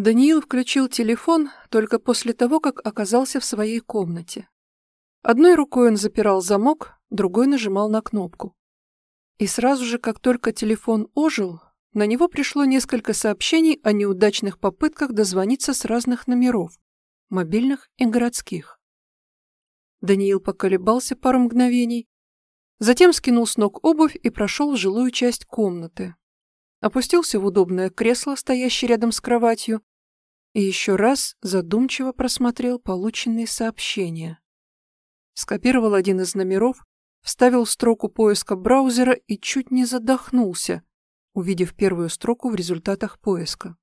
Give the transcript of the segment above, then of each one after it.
Даниил включил телефон только после того, как оказался в своей комнате. Одной рукой он запирал замок, другой нажимал на кнопку. И сразу же, как только телефон ожил, на него пришло несколько сообщений о неудачных попытках дозвониться с разных номеров, мобильных и городских. Даниил поколебался пару мгновений, затем скинул с ног обувь и прошел в жилую часть комнаты. Опустился в удобное кресло, стоящее рядом с кроватью, и еще раз задумчиво просмотрел полученные сообщения. Скопировал один из номеров, вставил строку поиска браузера и чуть не задохнулся, увидев первую строку в результатах поиска.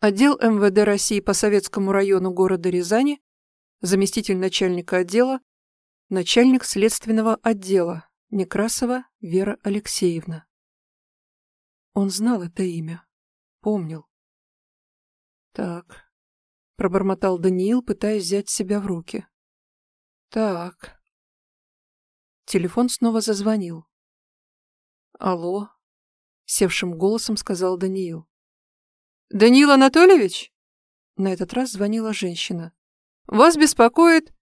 Отдел МВД России по Советскому району города Рязани заместитель начальника отдела, начальник следственного отдела Некрасова Вера Алексеевна. Он знал это имя, помнил. «Так», — пробормотал Даниил, пытаясь взять себя в руки. «Так». Телефон снова зазвонил. «Алло», — севшим голосом сказал Даниил. «Даниил Анатольевич?» На этот раз звонила женщина. Вас беспокоит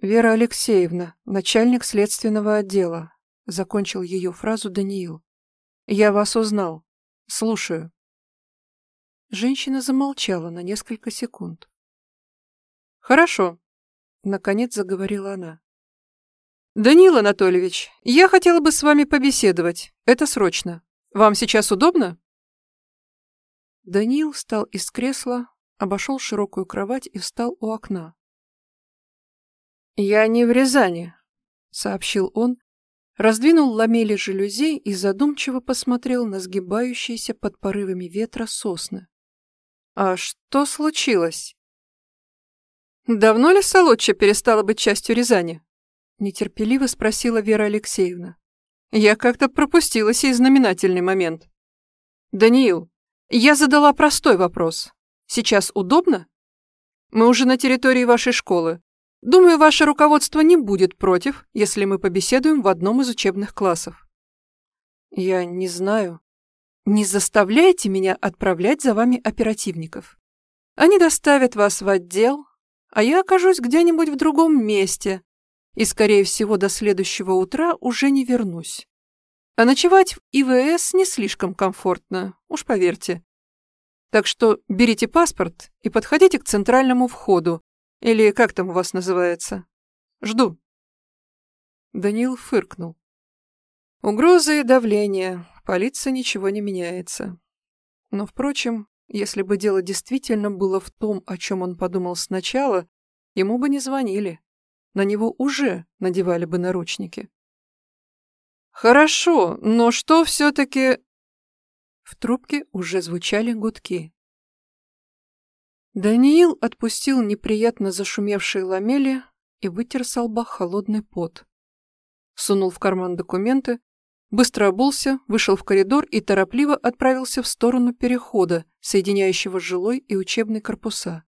Вера Алексеевна, начальник следственного отдела. Закончил ее фразу Даниил. Я вас узнал. Слушаю. Женщина замолчала на несколько секунд. Хорошо. Наконец заговорила она. «Даниил Анатольевич, я хотела бы с вами побеседовать. Это срочно. Вам сейчас удобно?» Даниил встал из кресла, обошел широкую кровать и встал у окна. «Я не в Рязани», — сообщил он, раздвинул ламели жалюзей и задумчиво посмотрел на сгибающиеся под порывами ветра сосны. «А что случилось?» «Давно ли Солодча перестала быть частью Рязани?» — нетерпеливо спросила Вера Алексеевна. «Я как-то пропустила сей знаменательный момент». «Даниил, я задала простой вопрос. Сейчас удобно? Мы уже на территории вашей школы. Думаю, ваше руководство не будет против, если мы побеседуем в одном из учебных классов. Я не знаю. Не заставляйте меня отправлять за вами оперативников. Они доставят вас в отдел, а я окажусь где-нибудь в другом месте и, скорее всего, до следующего утра уже не вернусь. А ночевать в ИВС не слишком комфортно, уж поверьте. Так что берите паспорт и подходите к центральному входу, или как там у вас называется? Жду. Данил фыркнул. Угрозы и давление. В полиции ничего не меняется. Но, впрочем, если бы дело действительно было в том, о чем он подумал сначала, ему бы не звонили. На него уже надевали бы наручники. «Хорошо, но что все-таки...» В трубке уже звучали гудки. Даниил отпустил неприятно зашумевшие ламели и вытер с лба холодный пот. Сунул в карман документы, быстро обулся, вышел в коридор и торопливо отправился в сторону перехода, соединяющего жилой и учебный корпуса.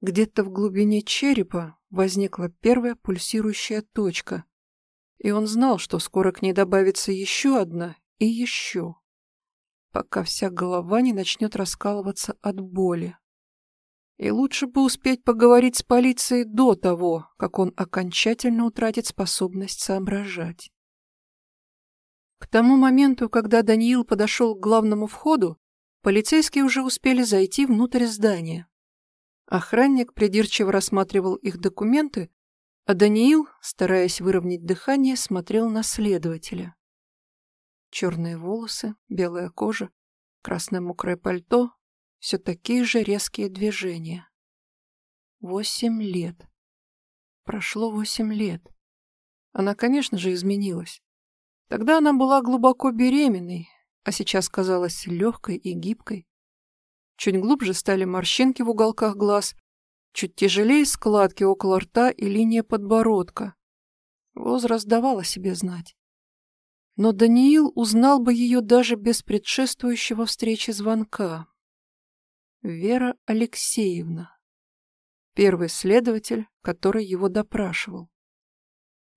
Где-то в глубине черепа возникла первая пульсирующая точка, и он знал, что скоро к ней добавится еще одна и еще, пока вся голова не начнет раскалываться от боли. И лучше бы успеть поговорить с полицией до того, как он окончательно утратит способность соображать. К тому моменту, когда Даниил подошел к главному входу, полицейские уже успели зайти внутрь здания. Охранник придирчиво рассматривал их документы, а Даниил, стараясь выровнять дыхание, смотрел на следователя. Черные волосы, белая кожа, красное мокрое пальто, все такие же резкие движения. Восемь лет. Прошло восемь лет. Она, конечно же, изменилась. Тогда она была глубоко беременной, а сейчас казалась легкой и гибкой. Чуть глубже стали морщинки в уголках глаз, чуть тяжелее складки около рта и линия подбородка. Возраст давал о себе знать. Но Даниил узнал бы ее даже без предшествующего встречи звонка. Вера Алексеевна. Первый следователь, который его допрашивал.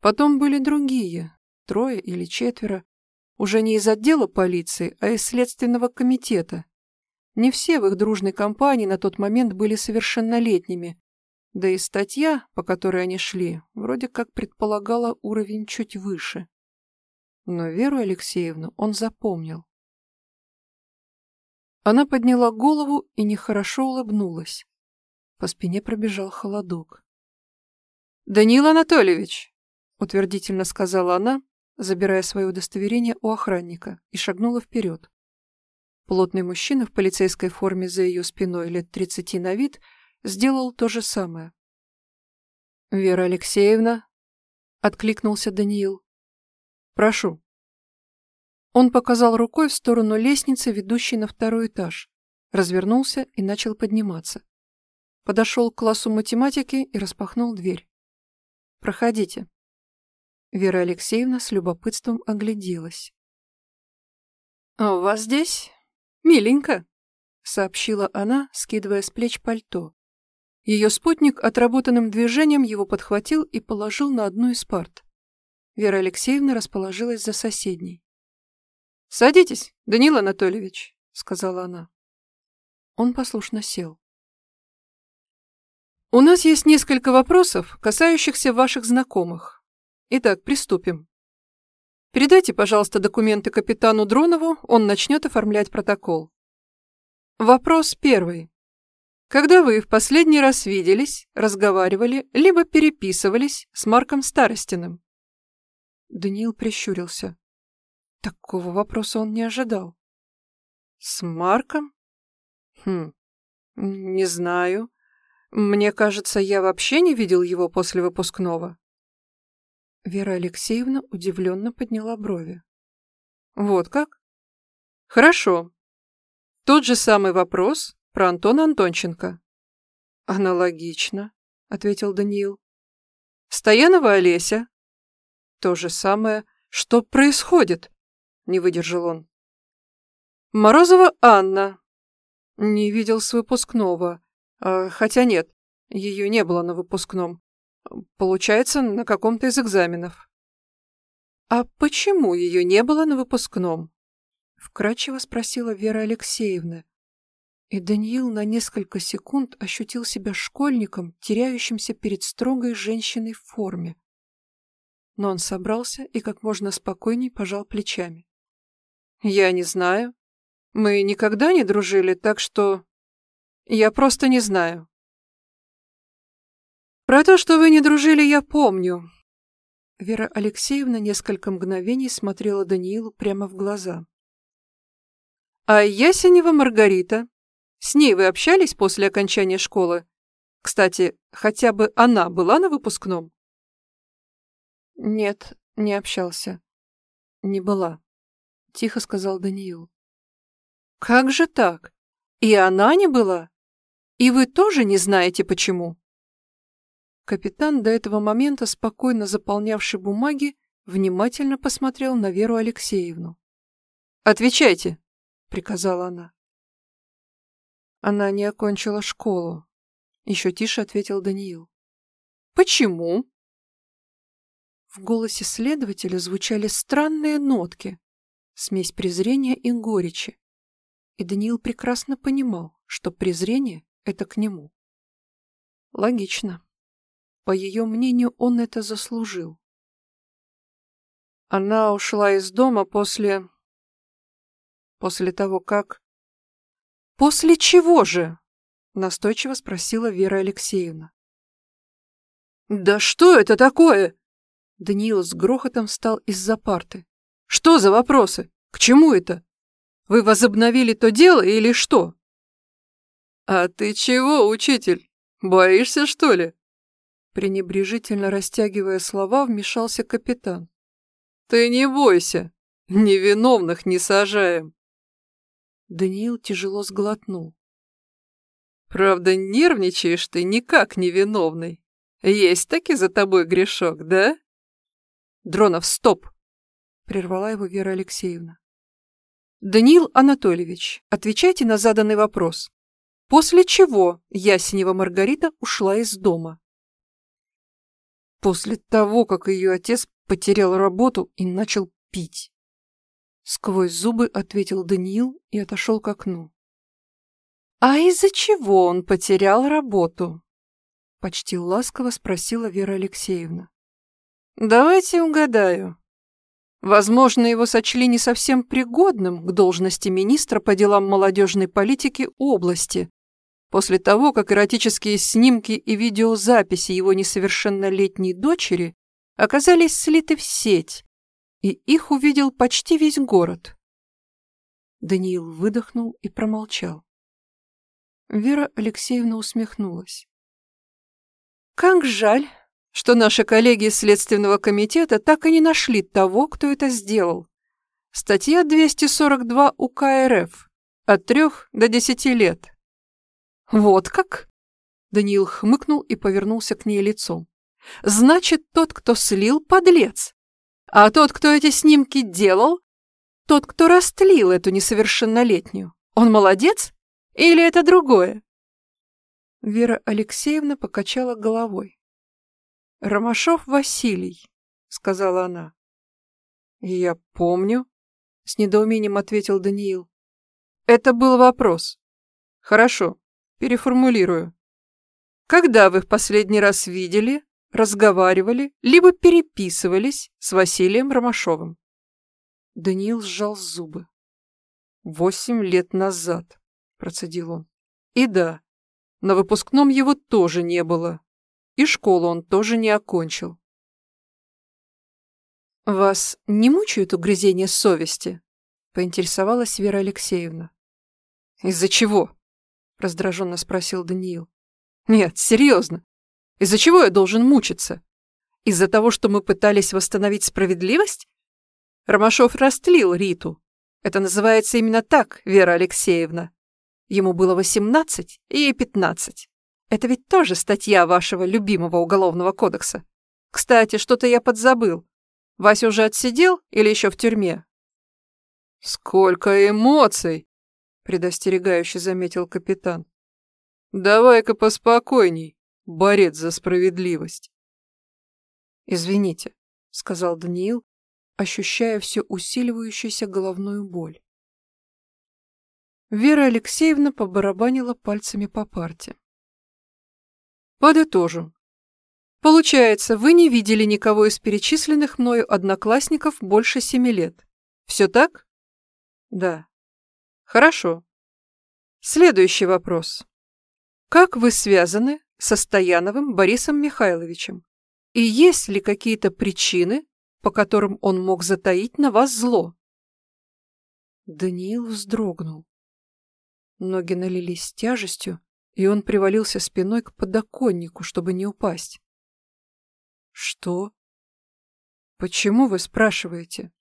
Потом были другие, трое или четверо, уже не из отдела полиции, а из следственного комитета. Не все в их дружной компании на тот момент были совершеннолетними, да и статья, по которой они шли, вроде как предполагала уровень чуть выше. Но Веру Алексеевну он запомнил. Она подняла голову и нехорошо улыбнулась. По спине пробежал холодок. «Даниил Анатольевич!» — утвердительно сказала она, забирая свое удостоверение у охранника, и шагнула вперед. Плотный мужчина в полицейской форме за ее спиной лет тридцати на вид сделал то же самое. «Вера Алексеевна?» — откликнулся Даниил. «Прошу». Он показал рукой в сторону лестницы, ведущей на второй этаж, развернулся и начал подниматься. Подошел к классу математики и распахнул дверь. Проходите». Вера Алексеевна с любопытством огляделась. «А у вас здесь миленько», — сообщила она, скидывая с плеч пальто. Ее спутник отработанным движением его подхватил и положил на одну из парт. Вера Алексеевна расположилась за соседней. «Садитесь, Данил Анатольевич», — сказала она. Он послушно сел. У нас есть несколько вопросов, касающихся ваших знакомых. Итак, приступим. Передайте, пожалуйста, документы капитану Дронову, он начнет оформлять протокол. Вопрос первый. Когда вы в последний раз виделись, разговаривали, либо переписывались с Марком Старостиным? Даниил прищурился. Такого вопроса он не ожидал. С Марком? Хм, не знаю. Мне кажется, я вообще не видел его после выпускного. Вера Алексеевна удивленно подняла брови. Вот как? Хорошо. Тот же самый вопрос про Антона Антонченко. Аналогично, ответил Даниил. Стоянова Олеся. То же самое. Что происходит? Не выдержал он. Морозова Анна. Не видел с выпускного. А, хотя нет, ее не было на выпускном. Получается, на каком-то из экзаменов. А почему ее не было на выпускном? Вкратчиво спросила Вера Алексеевна. И Даниил на несколько секунд ощутил себя школьником, теряющимся перед строгой женщиной в форме. Но он собрался и как можно спокойней пожал плечами. «Я не знаю. Мы никогда не дружили, так что я просто не знаю. Про то, что вы не дружили, я помню. Вера Алексеевна несколько мгновений смотрела Даниилу прямо в глаза. А Ясенева Маргарита? С ней вы общались после окончания школы? Кстати, хотя бы она была на выпускном? Нет, не общался. Не была, тихо сказал Даниил. Как же так? И она не была? И вы тоже не знаете, почему?» Капитан, до этого момента спокойно заполнявший бумаги, внимательно посмотрел на Веру Алексеевну. «Отвечайте!» — приказала она. Она не окончила школу. Еще тише ответил Даниил. «Почему?» В голосе следователя звучали странные нотки, смесь презрения и горечи. И Даниил прекрасно понимал, что презрение это к нему. Логично. По ее мнению, он это заслужил. Она ушла из дома после... После того, как... «После чего же?» — настойчиво спросила Вера Алексеевна. «Да что это такое?» Даниил с грохотом встал из-за парты. «Что за вопросы? К чему это? Вы возобновили то дело или что?» «А ты чего, учитель? Боишься, что ли?» Пренебрежительно растягивая слова, вмешался капитан. «Ты не бойся, невиновных не сажаем». Даниил тяжело сглотнул. «Правда, нервничаешь ты никак невиновный. Есть таки за тобой грешок, да?» «Дронов, стоп!» — прервала его Вера Алексеевна. «Даниил Анатольевич, отвечайте на заданный вопрос. После чего Ясенева Маргарита ушла из дома. После того, как ее отец потерял работу и начал пить. Сквозь зубы ответил Даниил и отошел к окну. «А из-за чего он потерял работу?» Почти ласково спросила Вера Алексеевна. «Давайте угадаю. Возможно, его сочли не совсем пригодным к должности министра по делам молодежной политики области, после того, как эротические снимки и видеозаписи его несовершеннолетней дочери оказались слиты в сеть, и их увидел почти весь город. Даниил выдохнул и промолчал. Вера Алексеевна усмехнулась. «Как жаль, что наши коллеги из Следственного комитета так и не нашли того, кто это сделал. Статья 242 УК РФ. От трех до десяти лет. Вот как? Даниил хмыкнул и повернулся к ней лицом. Значит, тот, кто слил, подлец. А тот, кто эти снимки делал, тот, кто растлил эту несовершеннолетнюю, он молодец? Или это другое? Вера Алексеевна покачала головой. «Ромашов Василий», — сказала она. «Я помню», — с недоумением ответил Даниил. «Это был вопрос. Хорошо, переформулирую. Когда вы в последний раз видели, разговаривали, либо переписывались с Василием Ромашовым?» Даниил сжал зубы. «Восемь лет назад», — процедил он. «И да, на выпускном его тоже не было. И школу он тоже не окончил. «Вас не мучают угрызения совести?» — поинтересовалась Вера Алексеевна. «Из-за чего?» — раздраженно спросил Даниил. «Нет, серьезно. Из-за чего я должен мучиться? Из-за того, что мы пытались восстановить справедливость? Ромашов растлил Риту. Это называется именно так, Вера Алексеевна. Ему было восемнадцать, и ей пятнадцать. Это ведь тоже статья вашего любимого уголовного кодекса. Кстати, что-то я подзабыл. Вася уже отсидел или еще в тюрьме? Сколько эмоций, предостерегающе заметил капитан. Давай-ка поспокойней, борец за справедливость. Извините, сказал Даниил, ощущая все усиливающуюся головную боль. Вера Алексеевна побарабанила пальцами по парте. Подытожу. Получается, вы не видели никого из перечисленных мною одноклассников больше семи лет. Все так? Да. Хорошо. Следующий вопрос. Как вы связаны со Стояновым Борисом Михайловичем? И есть ли какие-то причины, по которым он мог затаить на вас зло? Даниил вздрогнул. Ноги налились тяжестью, и он привалился спиной к подоконнику, чтобы не упасть. «Что? Почему вы спрашиваете?»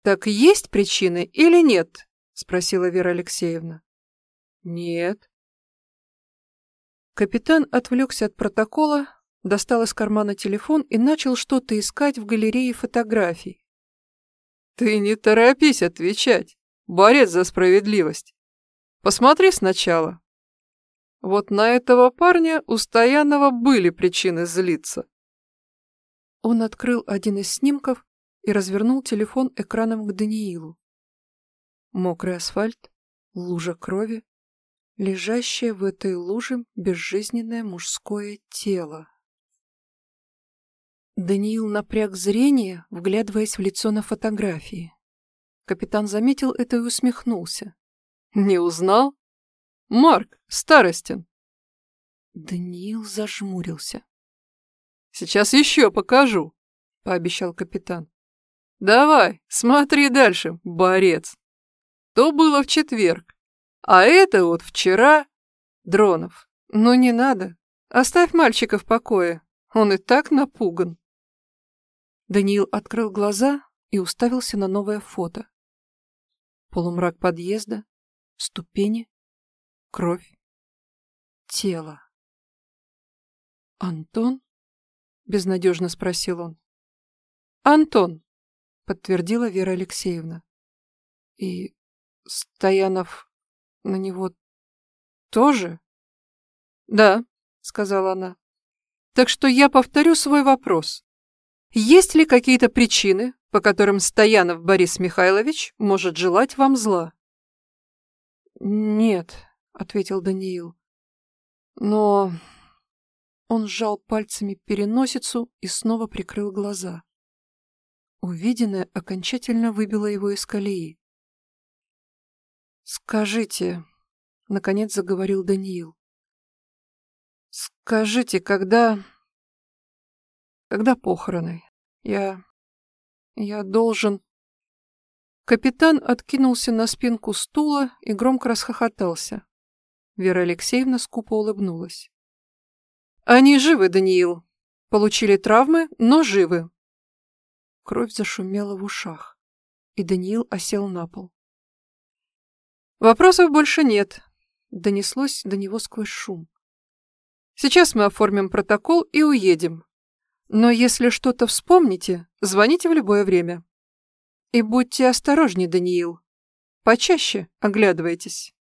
«Так есть причины или нет?» — спросила Вера Алексеевна. «Нет». Капитан отвлекся от протокола, достал из кармана телефон и начал что-то искать в галерее фотографий. «Ты не торопись отвечать, борец за справедливость. Посмотри сначала, вот на этого парня у Стоянова были причины злиться. Он открыл один из снимков и развернул телефон экраном к Даниилу. Мокрый асфальт, лужа крови, лежащее в этой луже безжизненное мужское тело. Даниил напряг зрение, вглядываясь в лицо на фотографии. Капитан заметил это и усмехнулся. «Не узнал?» Марк Старостин. Даниил зажмурился. Сейчас еще покажу, пообещал капитан. Давай, смотри дальше, борец. То было в четверг, а это вот вчера. Дронов, ну не надо. Оставь мальчика в покое, он и так напуган. Даниил открыл глаза и уставился на новое фото. Полумрак подъезда, ступени, кровь, тело. «Антон?» — безнадежно спросил он. «Антон», — подтвердила Вера Алексеевна. «И Стоянов на него тоже?» «Да», — сказала она. «Так что я повторю свой вопрос. Есть ли какие-то причины, по которым Стоянов Борис Михайлович может желать вам зла?» «Нет», ответил Даниил. Но... Он сжал пальцами переносицу и снова прикрыл глаза. Увиденное окончательно выбило его из колеи. «Скажите», — наконец заговорил Даниил, — «скажите, когда... когда похороны? Я... я должен...» Капитан откинулся на спинку стула и громко расхохотался. Вера Алексеевна скупо улыбнулась. «Они живы, Даниил. Получили травмы, но живы». Кровь зашумела в ушах, и Даниил осел на пол. «Вопросов больше нет», — донеслось до него сквозь шум. «Сейчас мы оформим протокол и уедем. Но если что-то вспомните, звоните в любое время. И будьте осторожнее, Даниил. Почаще оглядывайтесь».